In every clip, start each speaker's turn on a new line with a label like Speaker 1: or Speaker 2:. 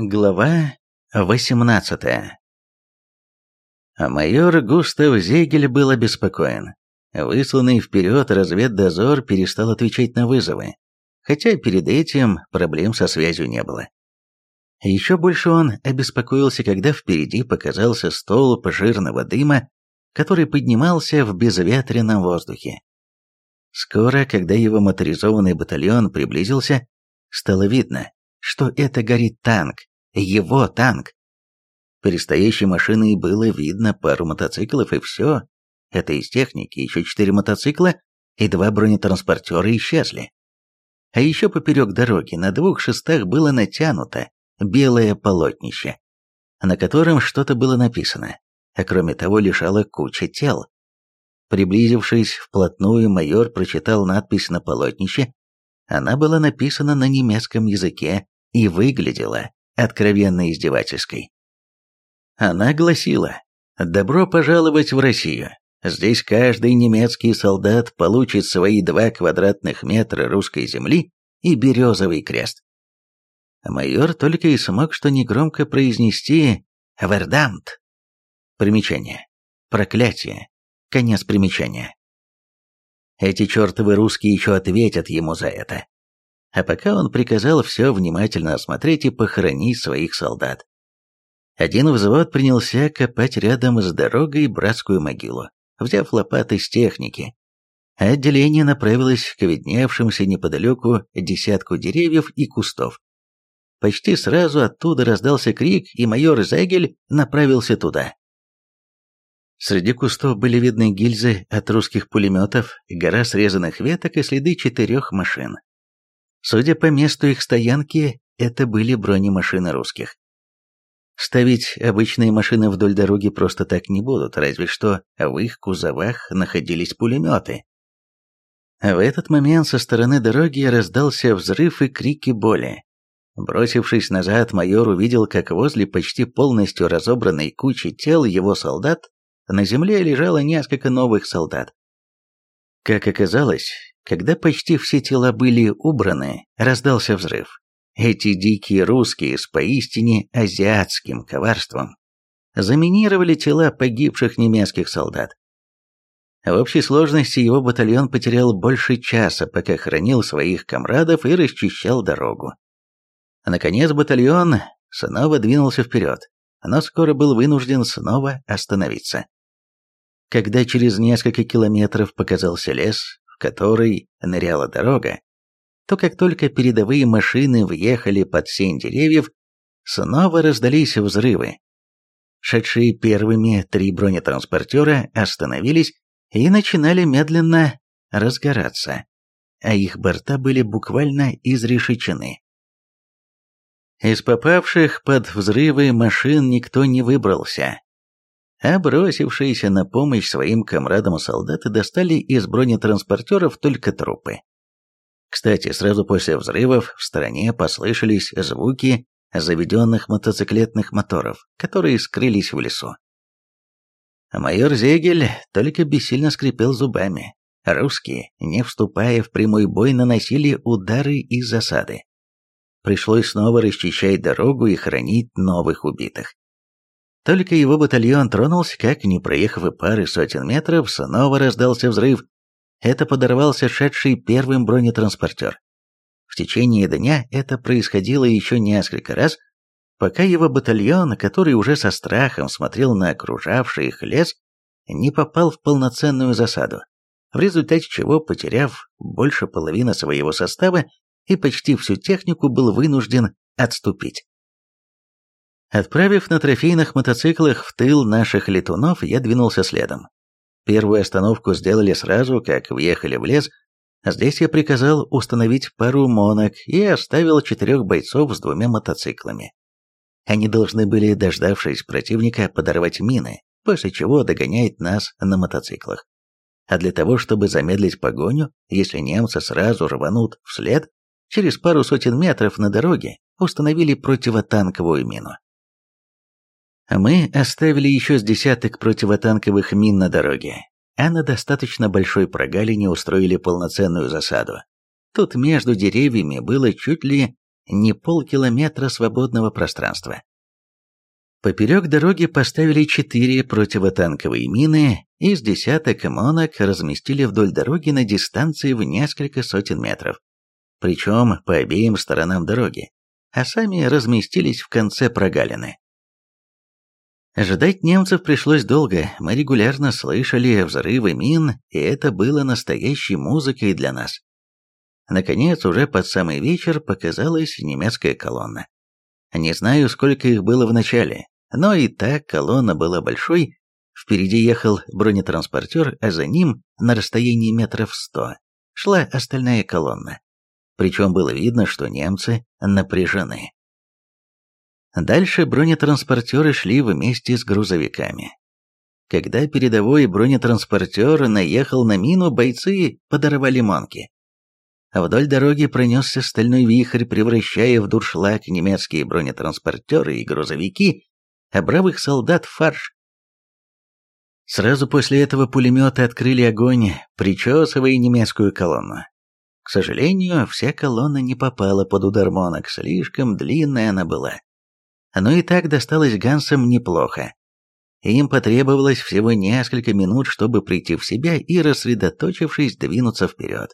Speaker 1: Глава 18 а Майор Густав Зегель был обеспокоен. Высланный вперед разведдозор перестал отвечать на вызовы, хотя перед этим проблем со связью не было. Еще больше он обеспокоился, когда впереди показался столб жирного дыма, который поднимался в безветренном воздухе. Скоро, когда его моторизованный батальон приблизился, стало видно, что это горит танк, его танк. Перестоящей машиной было видно пару мотоциклов и все. Это из техники, еще четыре мотоцикла и два бронетранспортера исчезли. А еще поперек дороги на двух шестах было натянуто белое полотнище, на котором что-то было написано, а кроме того лежала куча тел. Приблизившись вплотную, майор прочитал надпись на полотнище. Она была написана на немецком языке и выглядела откровенно издевательской. Она гласила «Добро пожаловать в Россию. Здесь каждый немецкий солдат получит свои два квадратных метра русской земли и березовый крест». Майор только и смог что негромко произнести «Вердант». Примечание. Проклятие. Конец примечания. Эти чертовы русские еще ответят ему за это. А пока он приказал все внимательно осмотреть и похоронить своих солдат. Один взвод принялся копать рядом с дорогой братскую могилу, взяв лопаты с техники. А отделение направилось к видневшимся неподалеку десятку деревьев и кустов. Почти сразу оттуда раздался крик, и майор Зегель направился туда. Среди кустов были видны гильзы от русских пулеметов, гора срезанных веток и следы четырех машин. Судя по месту их стоянки, это были бронемашины русских. Ставить обычные машины вдоль дороги просто так не будут, разве что в их кузовах находились пулеметы. В этот момент со стороны дороги раздался взрыв и крики боли. Бросившись назад, майор увидел, как возле почти полностью разобранной кучи тел его солдат на земле лежало несколько новых солдат. Как оказалось, когда почти все тела были убраны, раздался взрыв. Эти дикие русские с поистине азиатским коварством заминировали тела погибших немецких солдат. В общей сложности его батальон потерял больше часа, пока хранил своих комрадов и расчищал дорогу. Наконец батальон снова двинулся вперед, но скоро был вынужден снова остановиться. Когда через несколько километров показался лес, в который ныряла дорога, то как только передовые машины въехали под сень деревьев, снова раздались взрывы. Шедшие первыми три бронетранспортера остановились и начинали медленно разгораться, а их борта были буквально изрешечены. Из попавших под взрывы машин никто не выбрался, а бросившиеся на помощь своим комрадам солдаты достали из бронетранспортеров только трупы. Кстати, сразу после взрывов в стороне послышались звуки заведенных мотоциклетных моторов, которые скрылись в лесу. Майор Зегель только бессильно скрипел зубами. Русские, не вступая в прямой бой, наносили удары из засады. Пришлось снова расчищать дорогу и хранить новых убитых. Только его батальон тронулся, как, не проехав и пары сотен метров, снова раздался взрыв, это подорвался шедший первым бронетранспортер. В течение дня это происходило еще несколько раз, пока его батальон, который уже со страхом смотрел на окружавший их лес, не попал в полноценную засаду, в результате чего, потеряв больше половины своего состава и почти всю технику, был вынужден отступить. Отправив на трофейных мотоциклах в тыл наших летунов, я двинулся следом. Первую остановку сделали сразу, как въехали в лес. Здесь я приказал установить пару монок и оставил четырех бойцов с двумя мотоциклами. Они должны были, дождавшись противника, подорвать мины, после чего догонять нас на мотоциклах. А для того, чтобы замедлить погоню, если немцы сразу рванут вслед, через пару сотен метров на дороге установили противотанковую мину. Мы оставили еще с десяток противотанковых мин на дороге, а на достаточно большой прогалине устроили полноценную засаду. Тут между деревьями было чуть ли не полкилометра свободного пространства. Поперек дороги поставили четыре противотанковые мины, и с десяток монок разместили вдоль дороги на дистанции в несколько сотен метров. Причем по обеим сторонам дороги, а сами разместились в конце прогалины. Ждать немцев пришлось долго, мы регулярно слышали взрывы мин, и это было настоящей музыкой для нас. Наконец, уже под самый вечер показалась немецкая колонна. Не знаю, сколько их было в начале, но и так колонна была большой. Впереди ехал бронетранспортер, а за ним, на расстоянии метров сто, шла остальная колонна. Причем было видно, что немцы напряжены. Дальше бронетранспортеры шли вместе с грузовиками. Когда передовой бронетранспортер наехал на мину, бойцы подорвали манки. Вдоль дороги пронесся стальной вихрь, превращая в дуршлаг немецкие бронетранспортеры и грузовики, а бравых солдат в фарш. Сразу после этого пулеметы открыли огонь, причесывая немецкую колонну. К сожалению, вся колонна не попала под удар монок, слишком длинная она была но и так досталось Гансам неплохо. Им потребовалось всего несколько минут, чтобы прийти в себя и, рассредоточившись, двинуться вперед.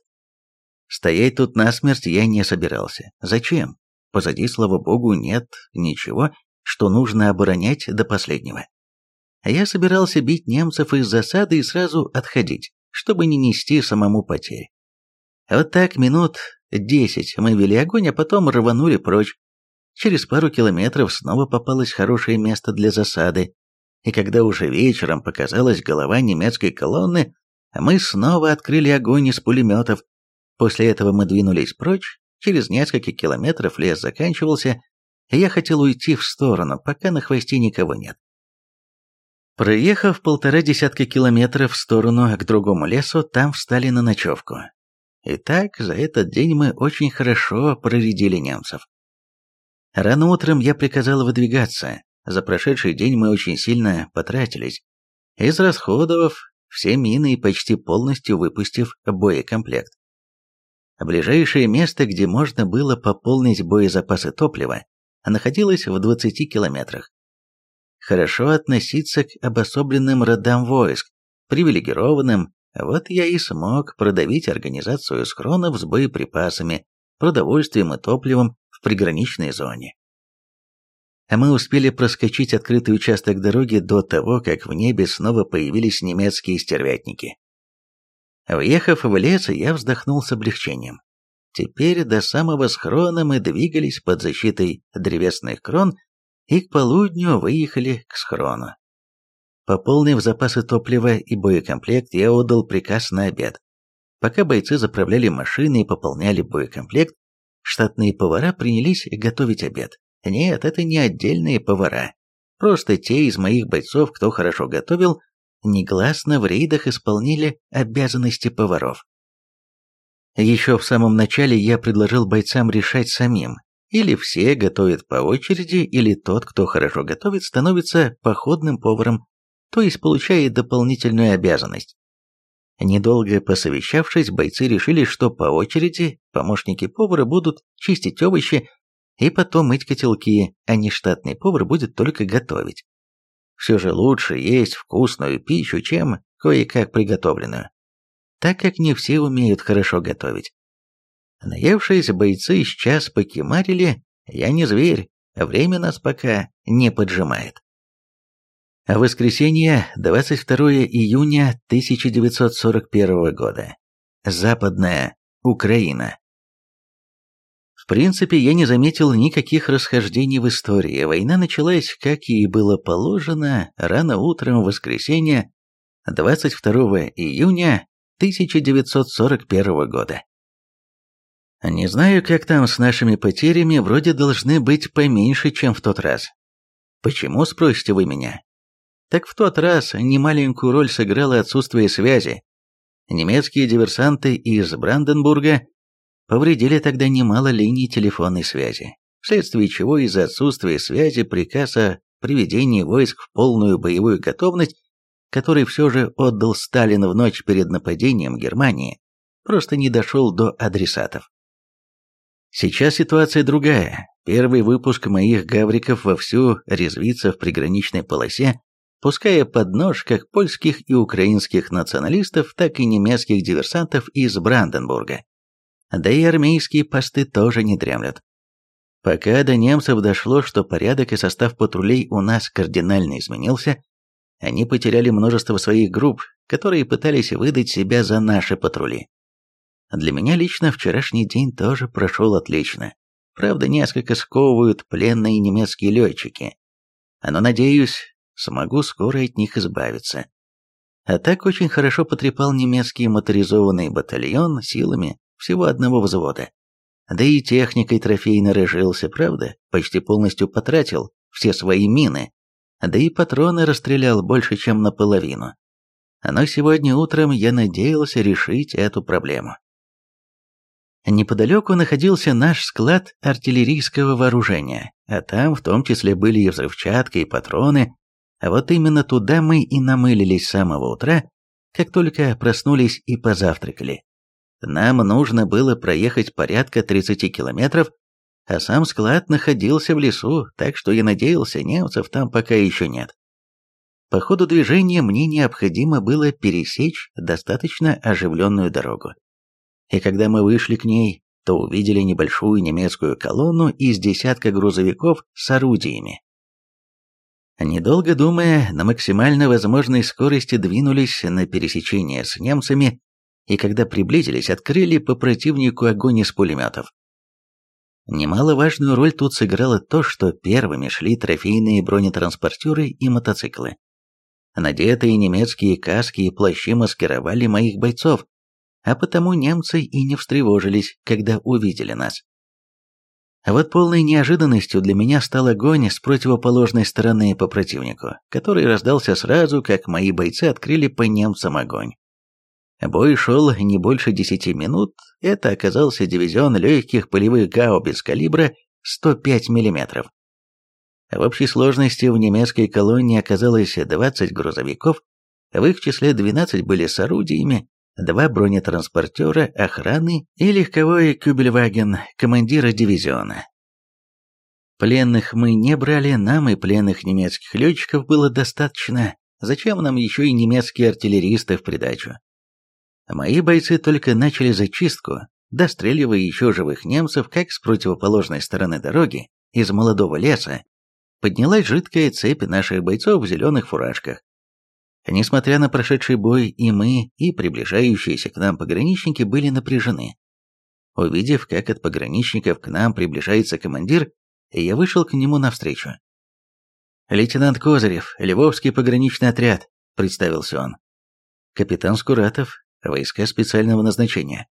Speaker 1: Стоять тут насмерть я не собирался. Зачем? Позади, слава богу, нет ничего, что нужно оборонять до последнего. Я собирался бить немцев из засады и сразу отходить, чтобы не нести самому потерь. Вот так минут десять мы вели огонь, а потом рванули прочь, Через пару километров снова попалось хорошее место для засады, и когда уже вечером показалась голова немецкой колонны, мы снова открыли огонь из пулеметов. После этого мы двинулись прочь, через несколько километров лес заканчивался, и я хотел уйти в сторону, пока на хвосте никого нет. Проехав полтора десятка километров в сторону к другому лесу, там встали на ночевку. Итак, за этот день мы очень хорошо проредили немцев. Рано утром я приказал выдвигаться. За прошедший день мы очень сильно потратились, израсходовав все мины и почти полностью выпустив боекомплект. Ближайшее место, где можно было пополнить боезапасы топлива, находилось в 20 километрах. Хорошо относиться к обособленным родам войск, привилегированным, вот я и смог продавить организацию схронов с боеприпасами, продовольствием и топливом приграничной зоне. А мы успели проскочить открытый участок дороги до того, как в небе снова появились немецкие стервятники. Въехав в лес, я вздохнул с облегчением. Теперь до самого схрона мы двигались под защитой древесных крон и к полудню выехали к схрону. Пополнив запасы топлива и боекомплект, я отдал приказ на обед. Пока бойцы заправляли машины и пополняли боекомплект, штатные повара принялись готовить обед. Нет, это не отдельные повара. Просто те из моих бойцов, кто хорошо готовил, негласно в рейдах исполнили обязанности поваров. Еще в самом начале я предложил бойцам решать самим. Или все готовят по очереди, или тот, кто хорошо готовит, становится походным поваром, то есть получает дополнительную обязанность. Недолго посовещавшись, бойцы решили, что по очереди помощники повара будут чистить овощи и потом мыть котелки, а не штатный повар будет только готовить. Все же лучше есть вкусную пищу, чем кое-как приготовленную, так как не все умеют хорошо готовить. Наевшись, бойцы сейчас покемарили, я не зверь, время нас пока не поджимает. Воскресенье, 22 июня 1941 года. Западная Украина. В принципе, я не заметил никаких расхождений в истории. Война началась, как и было положено, рано утром в воскресенье, 22 июня 1941 года. Не знаю, как там с нашими потерями, вроде должны быть поменьше, чем в тот раз. Почему, спросите вы меня? Так в тот раз немаленькую роль сыграло отсутствие связи. Немецкие диверсанты из Бранденбурга повредили тогда немало линий телефонной связи, вследствие чего из-за отсутствия связи приказ о приведении войск в полную боевую готовность, который все же отдал Сталин в ночь перед нападением Германии, просто не дошел до адресатов. Сейчас ситуация другая. Первый выпуск моих гавриков вовсю резвится в приграничной полосе, пуская под нож как польских и украинских националистов, так и немецких диверсантов из Бранденбурга. Да и армейские посты тоже не дремлют. Пока до немцев дошло, что порядок и состав патрулей у нас кардинально изменился, они потеряли множество своих групп, которые пытались выдать себя за наши патрули. Для меня лично вчерашний день тоже прошел отлично. Правда, несколько сковывают пленные немецкие летчики. Но, надеюсь, смогу скоро от них избавиться. А так очень хорошо потрепал немецкий моторизованный батальон силами всего одного взвода. Да и техникой трофейно рыжился, правда, почти полностью потратил все свои мины, да и патроны расстрелял больше, чем наполовину. Но сегодня утром я надеялся решить эту проблему. Неподалеку находился наш склад артиллерийского вооружения, а там в том числе были и взрывчатка, и патроны. Вот именно туда мы и намылились с самого утра, как только проснулись и позавтракали. Нам нужно было проехать порядка 30 километров, а сам склад находился в лесу, так что я надеялся, немцев там пока еще нет. По ходу движения мне необходимо было пересечь достаточно оживленную дорогу и когда мы вышли к ней, то увидели небольшую немецкую колонну из десятка грузовиков с орудиями. Недолго думая, на максимально возможной скорости двинулись на пересечение с немцами, и когда приблизились, открыли по противнику огонь из пулеметов. Немаловажную роль тут сыграло то, что первыми шли трофейные бронетранспортеры и мотоциклы. Надетые немецкие каски и плащи маскировали моих бойцов, а потому немцы и не встревожились, когда увидели нас. А вот полной неожиданностью для меня стал огонь с противоположной стороны по противнику, который раздался сразу, как мои бойцы открыли по немцам огонь. Бой шел не больше десяти минут, это оказался дивизион легких полевых гаубиц калибра 105 мм. В общей сложности в немецкой колонии оказалось 20 грузовиков, в их числе 12 были с орудиями, два бронетранспортера охраны и легковой кюбельваген командира дивизиона. Пленных мы не брали, нам и пленных немецких летчиков было достаточно, зачем нам еще и немецкие артиллеристы в придачу. Мои бойцы только начали зачистку, достреливая еще живых немцев как с противоположной стороны дороги, из молодого леса, поднялась жидкая цепь наших бойцов в зеленых фуражках, Несмотря на прошедший бой, и мы, и приближающиеся к нам пограничники были напряжены. Увидев, как от пограничников к нам приближается командир, я вышел к нему навстречу. «Лейтенант Козырев, Львовский пограничный отряд», — представился он. «Капитан Скуратов, войска специального назначения».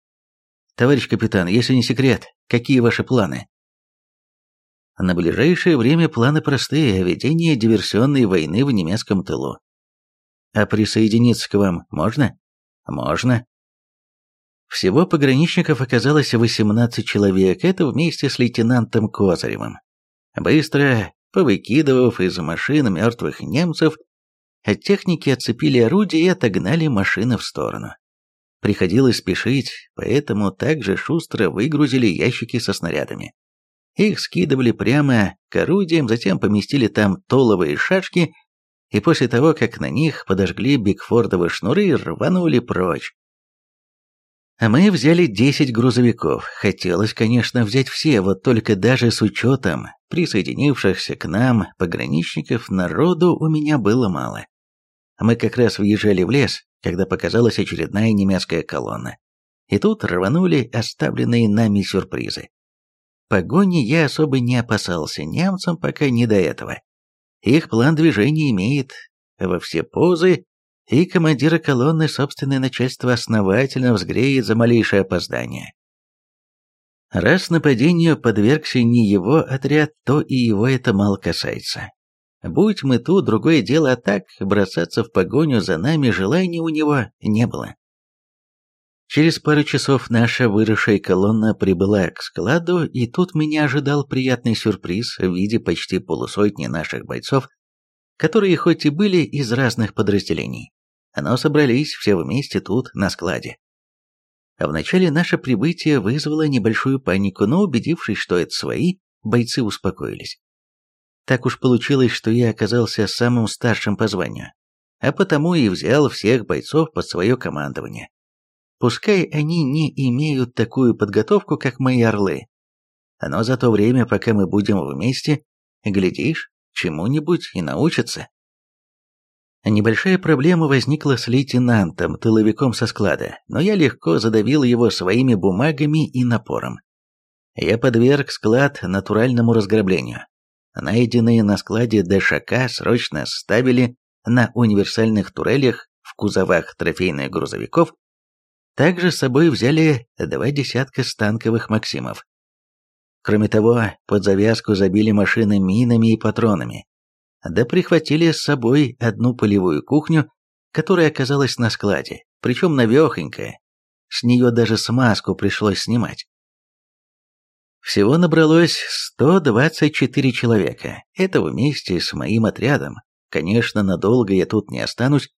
Speaker 1: «Товарищ капитан, если не секрет, какие ваши планы?» На ближайшее время планы простые – ведение диверсионной войны в немецком тылу. А присоединиться к вам можно? Можно. Всего пограничников оказалось 18 человек, это вместе с лейтенантом Козыревым. Быстро, повыкидывав из машин мертвых немцев, от техники отцепили орудия и отогнали машины в сторону. Приходилось спешить, поэтому также шустро выгрузили ящики со снарядами. Их скидывали прямо к орудиям, затем поместили там толовые шашки и после того, как на них подожгли Бигфордовы шнуры, рванули прочь. А мы взяли 10 грузовиков. Хотелось, конечно, взять все, вот только даже с учетом присоединившихся к нам пограничников народу у меня было мало. Мы как раз въезжали в лес, когда показалась очередная немецкая колонна. И тут рванули оставленные нами сюрпризы. Погони я особо не опасался, немцам пока не до этого. Их план движения имеет во все позы, и командира колонны собственное начальство основательно взгреет за малейшее опоздание. Раз нападению подвергся не его отряд, то и его это мало касается. Будь мы тут, другое дело, а так бросаться в погоню за нами желания у него не было. Через пару часов наша выросшая колонна прибыла к складу, и тут меня ожидал приятный сюрприз в виде почти полусотни наших бойцов, которые хоть и были из разных подразделений, но собрались все вместе тут, на складе. Вначале наше прибытие вызвало небольшую панику, но убедившись, что это свои, бойцы успокоились. Так уж получилось, что я оказался самым старшим по званию, а потому и взял всех бойцов под свое командование. Пускай они не имеют такую подготовку, как мои орлы, но за то время, пока мы будем вместе, глядишь, чему-нибудь и научатся. Небольшая проблема возникла с лейтенантом, тыловиком со склада, но я легко задавил его своими бумагами и напором. Я подверг склад натуральному разграблению. Найденные на складе ДШК срочно ставили на универсальных турелях в кузовах трофейных грузовиков. Также с собой взяли два десятка станковых «Максимов». Кроме того, под завязку забили машины минами и патронами, да прихватили с собой одну полевую кухню, которая оказалась на складе, причем навехонькая. С нее даже смазку пришлось снимать. Всего набралось 124 человека. Это вместе с моим отрядом. Конечно, надолго я тут не останусь.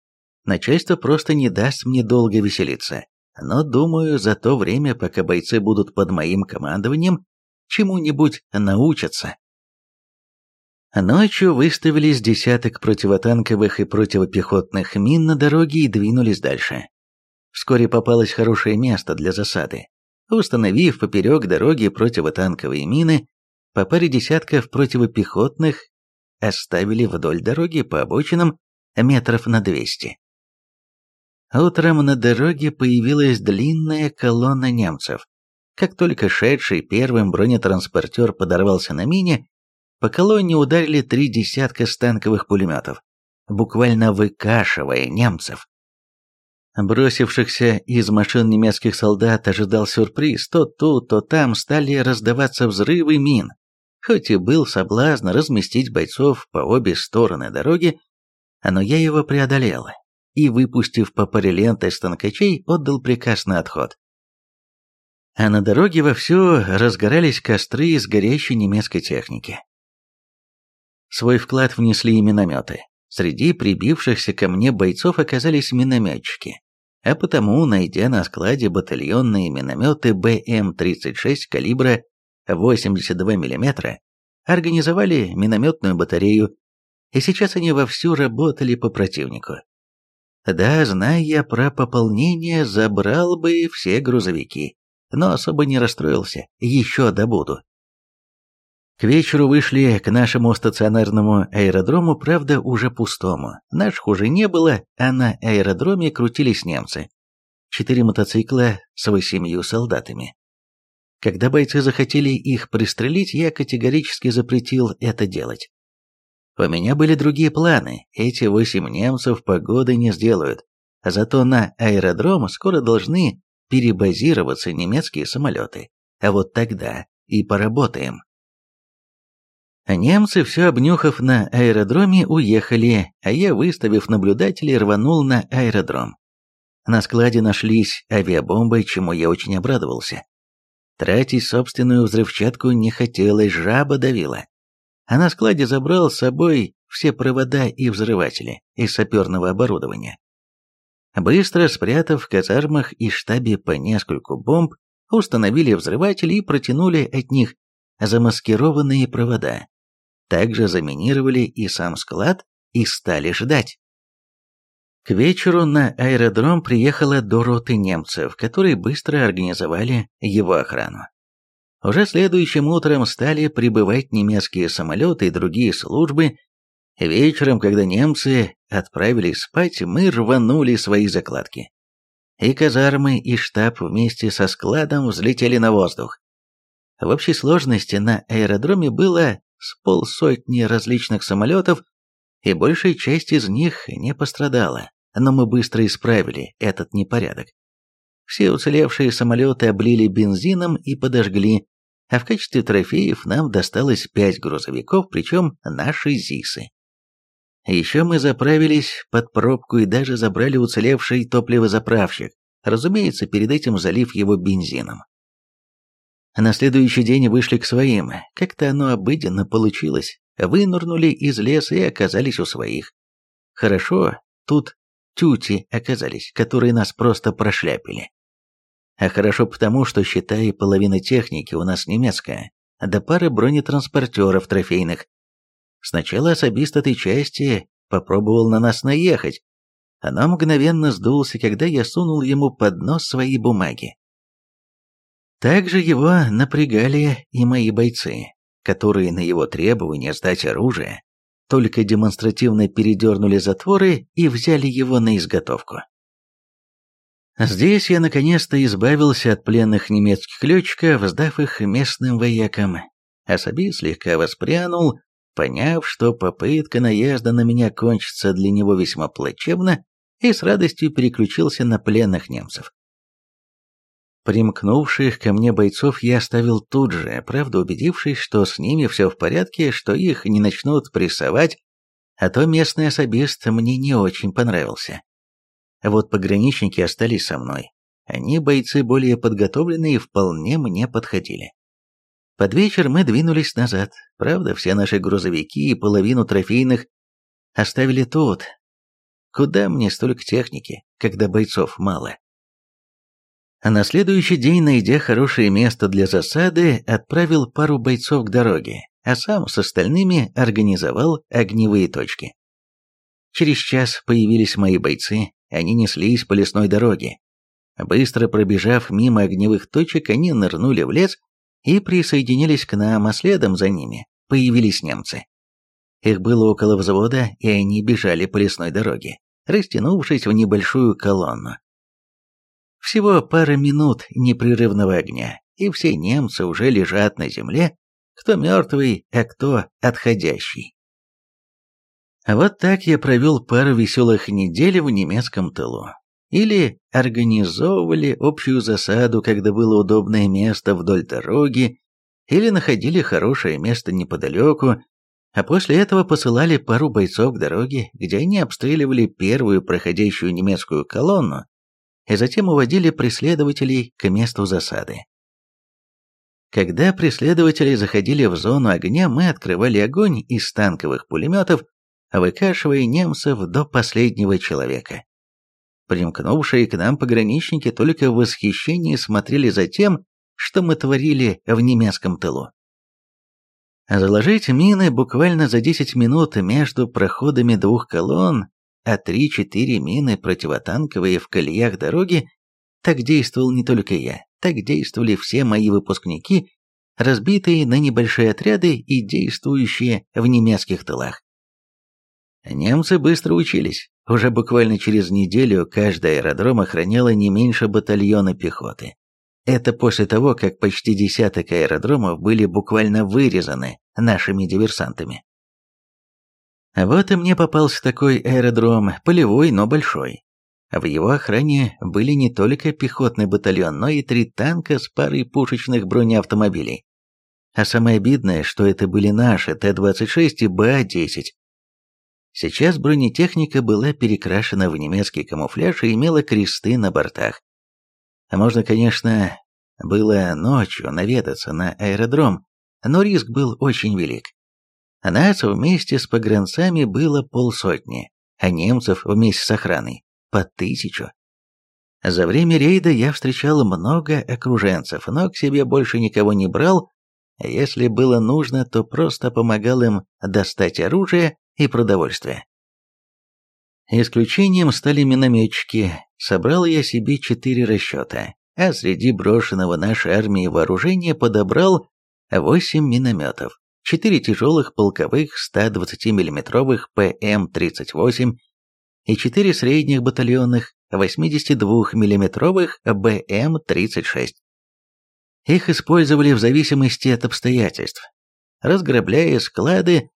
Speaker 1: Начальство просто не даст мне долго веселиться. Но, думаю, за то время, пока бойцы будут под моим командованием, чему-нибудь научатся. Ночью выставили с десяток противотанковых и противопехотных мин на дороге и двинулись дальше. Вскоре попалось хорошее место для засады. Установив поперек дороги противотанковые мины, по паре десятков противопехотных оставили вдоль дороги по обочинам метров на 200. Утром на дороге появилась длинная колонна немцев. Как только шедший первым бронетранспортер подорвался на мине, по колонне ударили три десятка станковых пулеметов, буквально выкашивая немцев. Бросившихся из машин немецких солдат ожидал сюрприз, то тут, то там стали раздаваться взрывы мин. Хоть и был соблазн разместить бойцов по обе стороны дороги, но я его преодолел и, выпустив по паре лент из станкачей, отдал приказ на отход. А на дороге вовсю разгорались костры из горящей немецкой техники. Свой вклад внесли и минометы. Среди прибившихся ко мне бойцов оказались минометчики, а потому, найдя на складе батальонные минометы БМ-36 калибра 82 мм, организовали минометную батарею, и сейчас они вовсю работали по противнику. Да, зная я про пополнение, забрал бы все грузовики, но особо не расстроился, еще добуду. К вечеру вышли к нашему стационарному аэродрому, правда, уже пустому. Наших уже не было, а на аэродроме крутились немцы. Четыре мотоцикла с восемью солдатами. Когда бойцы захотели их пристрелить, я категорически запретил это делать. У меня были другие планы, эти восемь немцев погоды не сделают. Зато на аэродром скоро должны перебазироваться немецкие самолеты. А вот тогда и поработаем. Немцы, все обнюхав на аэродроме, уехали, а я, выставив наблюдателей, рванул на аэродром. На складе нашлись авиабомбы, чему я очень обрадовался. Тратить собственную взрывчатку не хотелось, жаба давила. А на складе забрал с собой все провода и взрыватели из саперного оборудования. Быстро спрятав в казармах и штабе по нескольку бомб, установили взрыватели и протянули от них замаскированные провода также заминировали и сам склад и стали ждать. К вечеру на аэродром приехала до роты немцев, которые быстро организовали его охрану. Уже следующим утром стали прибывать немецкие самолеты и другие службы. Вечером, когда немцы отправились спать, мы рванули свои закладки. И казармы, и штаб вместе со складом взлетели на воздух. В общей сложности на аэродроме было с полсотни различных самолетов, и большая часть из них не пострадала, но мы быстро исправили этот непорядок. Все уцелевшие самолеты облили бензином и подожгли, а в качестве трофеев нам досталось пять грузовиков, причем наши ЗИСы. Еще мы заправились под пробку и даже забрали уцелевший топливозаправщик, разумеется, перед этим залив его бензином. На следующий день вышли к своим. Как-то оно обыденно получилось. Вынурнули из леса и оказались у своих. Хорошо, тут тюти оказались, которые нас просто прошляпили. А хорошо потому, что, считай, половина техники у нас немецкая, до пары бронетранспортеров трофейных. Сначала особист этой части попробовал на нас наехать, но мгновенно сдулся, когда я сунул ему под нос свои бумаги. Также его напрягали и мои бойцы, которые на его требование сдать оружие только демонстративно передернули затворы и взяли его на изготовку. Здесь я наконец-то избавился от пленных немецких летчиков, сдав их местным воякам. Асаби слегка воспрянул, поняв, что попытка наезда на меня кончится для него весьма плачевно, и с радостью переключился на пленных немцев. Примкнувших ко мне бойцов я оставил тут же, правда убедившись, что с ними все в порядке, что их не начнут прессовать, а то местный особист мне не очень понравился. Вот пограничники остались со мной. Они бойцы более подготовленные и вполне мне подходили. Под вечер мы двинулись назад. Правда, все наши грузовики и половину трофейных оставили тут. Куда мне столько техники, когда бойцов мало? А на следующий день, найдя хорошее место для засады, отправил пару бойцов к дороге, а сам с остальными организовал огневые точки. Через час появились мои бойцы, они неслись по лесной дороге. Быстро пробежав мимо огневых точек, они нырнули в лес и присоединились к нам, а следом за ними появились немцы. Их было около взвода, и они бежали по лесной дороге, растянувшись в небольшую колонну. Всего пара минут непрерывного огня, и все немцы уже лежат на земле, кто мертвый, а кто отходящий. Вот так я провел пару веселых недель в немецком тылу. Или организовывали общую засаду, когда было удобное место вдоль дороги, или находили хорошее место неподалеку, а после этого посылали пару бойцов к дороге, где они обстреливали первую проходящую немецкую колонну и затем уводили преследователей к месту засады. Когда преследователи заходили в зону огня, мы открывали огонь из танковых пулеметов, выкашивая немцев до последнего человека. Примкнувшие к нам пограничники только в восхищении смотрели за тем, что мы творили в немецком тылу. Заложить мины буквально за 10 минут между проходами двух колонн а 3-4 мины противотанковые в колеях дороги, так действовал не только я, так действовали все мои выпускники, разбитые на небольшие отряды и действующие в немецких тылах. Немцы быстро учились. Уже буквально через неделю каждый аэродром охраняла не меньше батальона пехоты. Это после того, как почти десяток аэродромов были буквально вырезаны нашими диверсантами. Вот и мне попался такой аэродром, полевой, но большой. В его охране были не только пехотный батальон, но и три танка с парой пушечных бронеавтомобилей. А самое обидное, что это были наши Т-26 и БА-10. Сейчас бронетехника была перекрашена в немецкий камуфляж и имела кресты на бортах. А можно, конечно, было ночью наведаться на аэродром, но риск был очень велик. Нас вместе с погранцами было полсотни, а немцев вместе с охраной по тысячу. За время рейда я встречал много окруженцев, но к себе больше никого не брал, а если было нужно, то просто помогал им достать оружие и продовольствие. Исключением стали минометчики. Собрал я себе четыре расчета, а среди брошенного нашей армии вооружения подобрал восемь минометов. 4 тяжелых полковых 120 миллиметровых ПМ-38 и 4 средних батальонных 82 миллиметровых БМ-36. Их использовали в зависимости от обстоятельств. Разграбляя склады,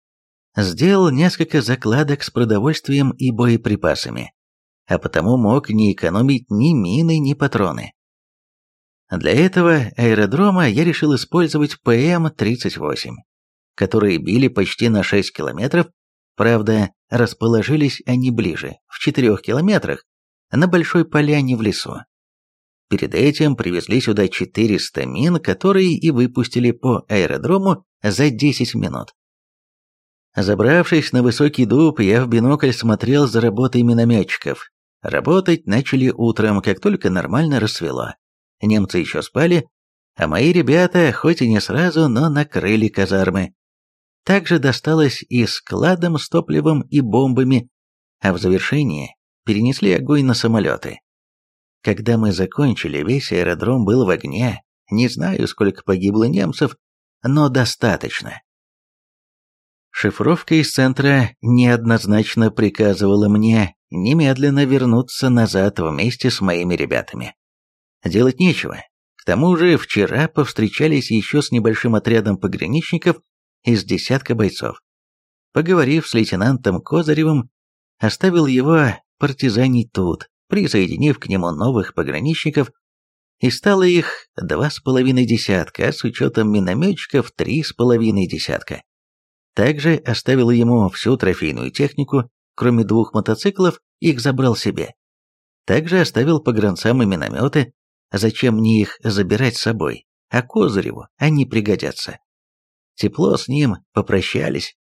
Speaker 1: сделал несколько закладок с продовольствием и боеприпасами, а потому мог не экономить ни мины, ни патроны. Для этого аэродрома я решил использовать ПМ-38 которые били почти на 6 километров, правда, расположились они ближе, в 4 километрах, на большой поляне в лесу. Перед этим привезли сюда 400 мин, которые и выпустили по аэродрому за 10 минут. Забравшись на высокий дуб, я в бинокль смотрел за работой минометчиков. Работать начали утром, как только нормально рассвело. немцы еще спали, а мои ребята, хоть и не сразу, но накрыли казармы. Также досталось и складом с топливом и бомбами, а в завершении перенесли огонь на самолеты. Когда мы закончили, весь аэродром был в огне, не знаю, сколько погибло немцев, но достаточно. Шифровка из центра неоднозначно приказывала мне немедленно вернуться назад вместе с моими ребятами. Делать нечего. К тому же вчера повстречались еще с небольшим отрядом пограничников из десятка бойцов. Поговорив с лейтенантом Козыревым, оставил его партизанить тут, присоединив к нему новых пограничников, и стало их два с половиной десятка, с учетом минометчиков три с половиной десятка. Также оставил ему всю трофейную технику, кроме двух мотоциклов, их забрал себе. Также оставил погранцам и минометы, зачем мне их забирать с собой, а Козыреву они пригодятся. Тепло с ним попрощались.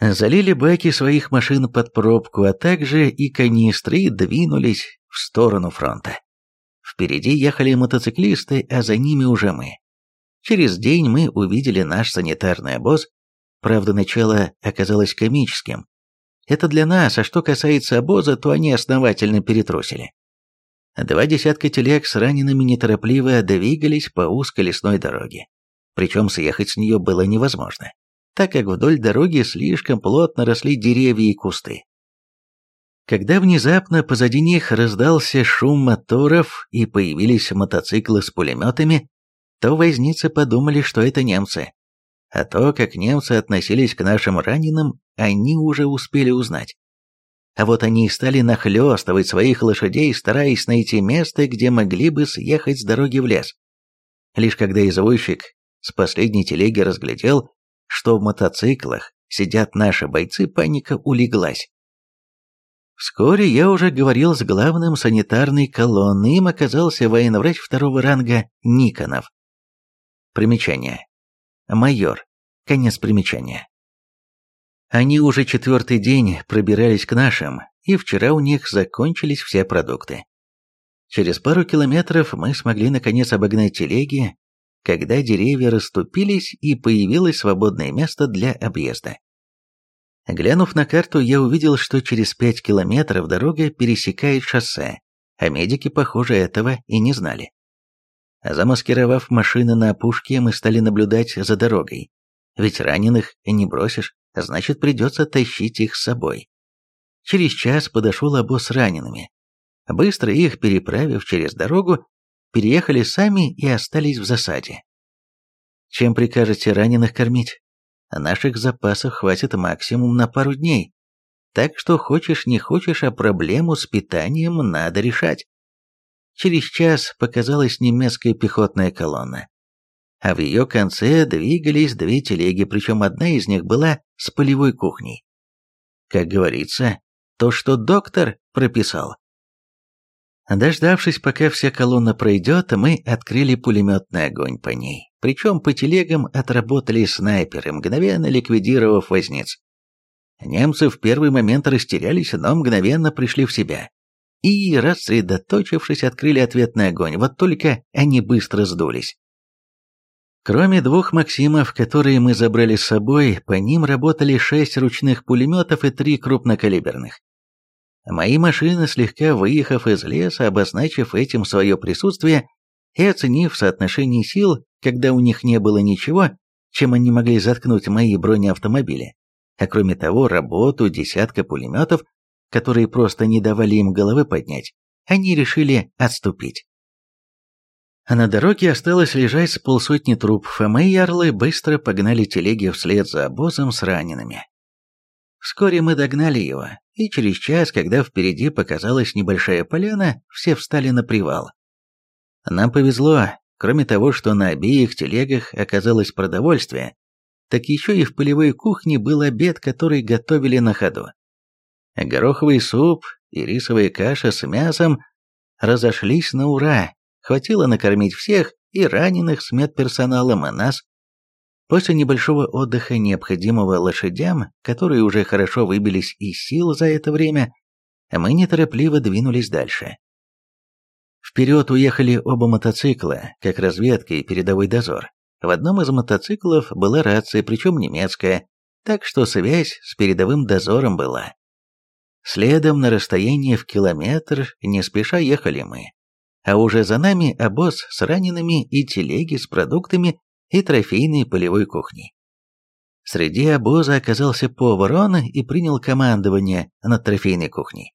Speaker 1: Залили баки своих машин под пробку, а также и канистры и двинулись в сторону фронта. Впереди ехали мотоциклисты, а за ними уже мы. Через день мы увидели наш санитарный обоз, правда, начало оказалось комическим. Это для нас, а что касается обоза, то они основательно перетрусили. Два десятка телег с ранеными неторопливо двигались по узкой лесной дороге причем съехать с нее было невозможно, так как вдоль дороги слишком плотно росли деревья и кусты. Когда внезапно позади них раздался шум моторов и появились мотоциклы с пулеметами, то возницы подумали, что это немцы. А то, как немцы относились к нашим раненым, они уже успели узнать. А вот они и стали нахлёстывать своих лошадей, стараясь найти место, где могли бы съехать с дороги в лес. Лишь когда извозчик с последней телеги разглядел, что в мотоциклах сидят наши бойцы, паника улеглась. Вскоре я уже говорил с главным санитарной колонны, им оказался военврач второго ранга Никонов. Примечание. Майор. Конец примечания. Они уже четвертый день пробирались к нашим, и вчера у них закончились все продукты. Через пару километров мы смогли наконец обогнать телеги, когда деревья расступились и появилось свободное место для объезда. Глянув на карту, я увидел, что через пять километров дорога пересекает шоссе, а медики, похоже, этого и не знали. Замаскировав машины на опушке, мы стали наблюдать за дорогой. Ведь раненых не бросишь, значит придется тащить их с собой. Через час подошел обоз с ранеными. Быстро их переправив через дорогу, переехали сами и остались в засаде. Чем прикажете раненых кормить? Наших запасов хватит максимум на пару дней. Так что хочешь не хочешь, а проблему с питанием надо решать. Через час показалась немецкая пехотная колонна. А в ее конце двигались две телеги, причем одна из них была с полевой кухней. Как говорится, то, что доктор прописал. Дождавшись, пока вся колонна пройдет, мы открыли пулеметный огонь по ней. Причем по телегам отработали снайперы, мгновенно ликвидировав возниц. Немцы в первый момент растерялись, но мгновенно пришли в себя. И, рассредоточившись, открыли ответный огонь, вот только они быстро сдулись. Кроме двух «Максимов», которые мы забрали с собой, по ним работали шесть ручных пулеметов и три крупнокалиберных. Мои машины, слегка выехав из леса, обозначив этим свое присутствие и оценив соотношение сил, когда у них не было ничего, чем они могли заткнуть мои бронеавтомобили, а кроме того работу десятка пулеметов, которые просто не давали им головы поднять, они решили отступить. На дороге осталось лежать с полсотни трупов, а мои ярлы быстро погнали телеги вслед за обозом с ранеными. Вскоре мы догнали его, и через час, когда впереди показалась небольшая поляна, все встали на привал. Нам повезло, кроме того, что на обеих телегах оказалось продовольствие, так еще и в полевой кухне был обед, который готовили на ходу. Гороховый суп и рисовая каша с мясом разошлись на ура, хватило накормить всех, и раненых с медперсоналом, и нас. После небольшого отдыха, необходимого лошадям, которые уже хорошо выбились из сил за это время, мы неторопливо двинулись дальше. Вперед уехали оба мотоцикла, как разведка и передовой дозор. В одном из мотоциклов была рация, причем немецкая, так что связь с передовым дозором была. Следом на расстоянии в километр не спеша ехали мы. А уже за нами обоз с ранеными и телеги с продуктами и трофейной полевой кухней. Среди обоза оказался повар он и принял командование над трофейной кухней.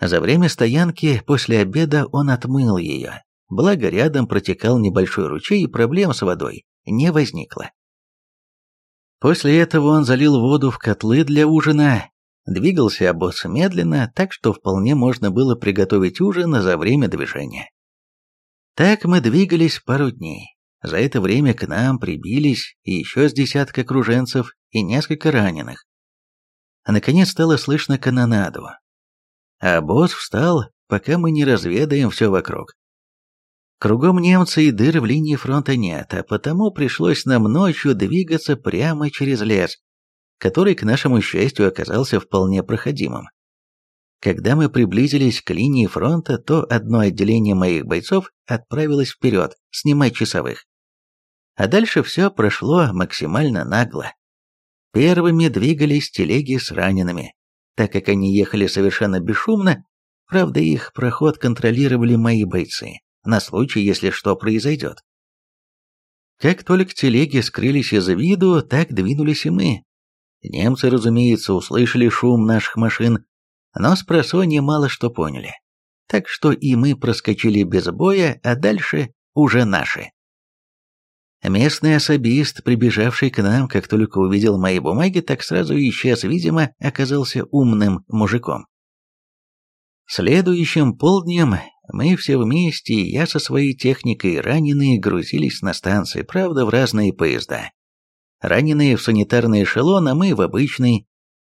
Speaker 1: За время стоянки после обеда он отмыл ее, благо рядом протекал небольшой ручей и проблем с водой не возникло. После этого он залил воду в котлы для ужина, двигался обоз медленно, так что вполне можно было приготовить ужин за время движения. Так мы двигались пару дней. За это время к нам прибились еще с десятка круженцев и несколько раненых. А наконец стало слышно канонаду. А босс встал, пока мы не разведаем все вокруг. Кругом немцы и дыр в линии фронта нет, а потому пришлось нам ночью двигаться прямо через лес, который, к нашему счастью, оказался вполне проходимым. Когда мы приблизились к линии фронта, то одно отделение моих бойцов отправилось вперед снимать часовых. А дальше все прошло максимально нагло. Первыми двигались телеги с ранеными. Так как они ехали совершенно бесшумно, правда их проход контролировали мои бойцы, на случай, если что произойдет. Как только телеги скрылись из виду, так двинулись и мы. Немцы, разумеется, услышали шум наших машин, но с просонья мало что поняли. Так что и мы проскочили без боя, а дальше уже наши. Местный особист, прибежавший к нам, как только увидел мои бумаги, так сразу исчез, видимо, оказался умным мужиком. Следующим полднем мы все вместе, я со своей техникой, раненые, грузились на станции, правда, в разные поезда. Раненые в санитарный эшелон, а мы в обычный.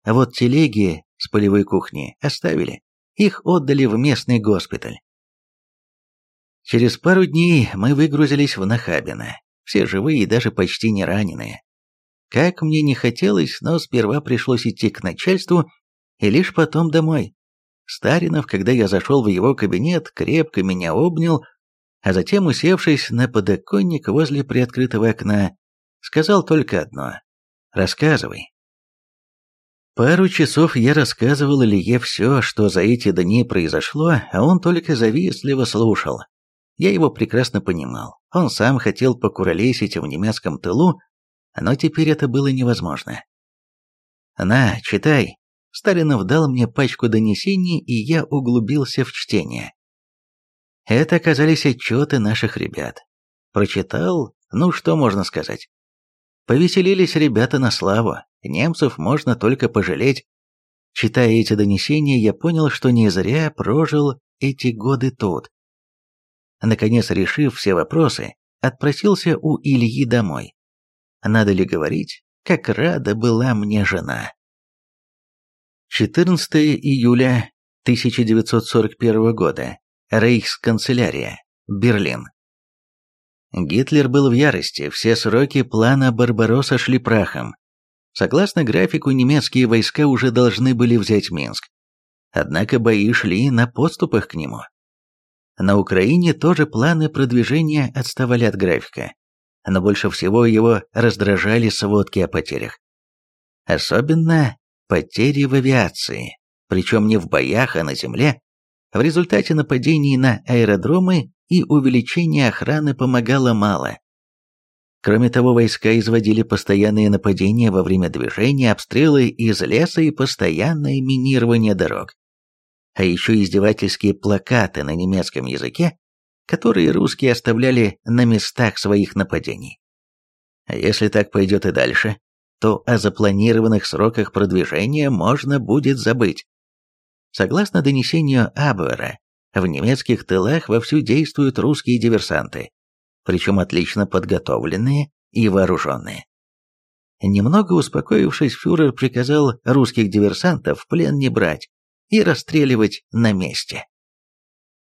Speaker 1: А вот телеги с полевой кухни оставили. Их отдали в местный госпиталь. Через пару дней мы выгрузились в Нахабино все живые и даже почти не раненые. Как мне не хотелось, но сперва пришлось идти к начальству и лишь потом домой. Старинов, когда я зашел в его кабинет, крепко меня обнял, а затем, усевшись на подоконник возле приоткрытого окна, сказал только одно «Рассказывай». Пару часов я рассказывал Илье все, что за эти дни произошло, а он только завистливо слушал. Я его прекрасно понимал. Он сам хотел покуролесить в немецком тылу, но теперь это было невозможно. «На, читай». Сталинов дал мне пачку донесений, и я углубился в чтение. Это оказались отчеты наших ребят. Прочитал, ну что можно сказать. Повеселились ребята на славу, немцев можно только пожалеть. Читая эти донесения, я понял, что не зря прожил эти годы тут. Наконец, решив все вопросы, отпросился у Ильи домой. Надо ли говорить, как рада была мне жена. 14 июля 1941 года. Рейхсканцелярия. Берлин. Гитлер был в ярости, все сроки плана Барбаросса шли прахом. Согласно графику, немецкие войска уже должны были взять Минск. Однако бои шли на подступах к нему. На Украине тоже планы продвижения отставали от графика, но больше всего его раздражали сводки о потерях. Особенно потери в авиации, причем не в боях, а на земле. В результате нападений на аэродромы и увеличения охраны помогало мало. Кроме того, войска изводили постоянные нападения во время движения, обстрелы из леса и постоянное минирование дорог а еще издевательские плакаты на немецком языке, которые русские оставляли на местах своих нападений. А если так пойдет и дальше, то о запланированных сроках продвижения можно будет забыть. Согласно донесению Абвера, в немецких тылах вовсю действуют русские диверсанты, причем отлично подготовленные и вооруженные. Немного успокоившись, фюрер приказал русских диверсантов в плен не брать, и расстреливать на месте.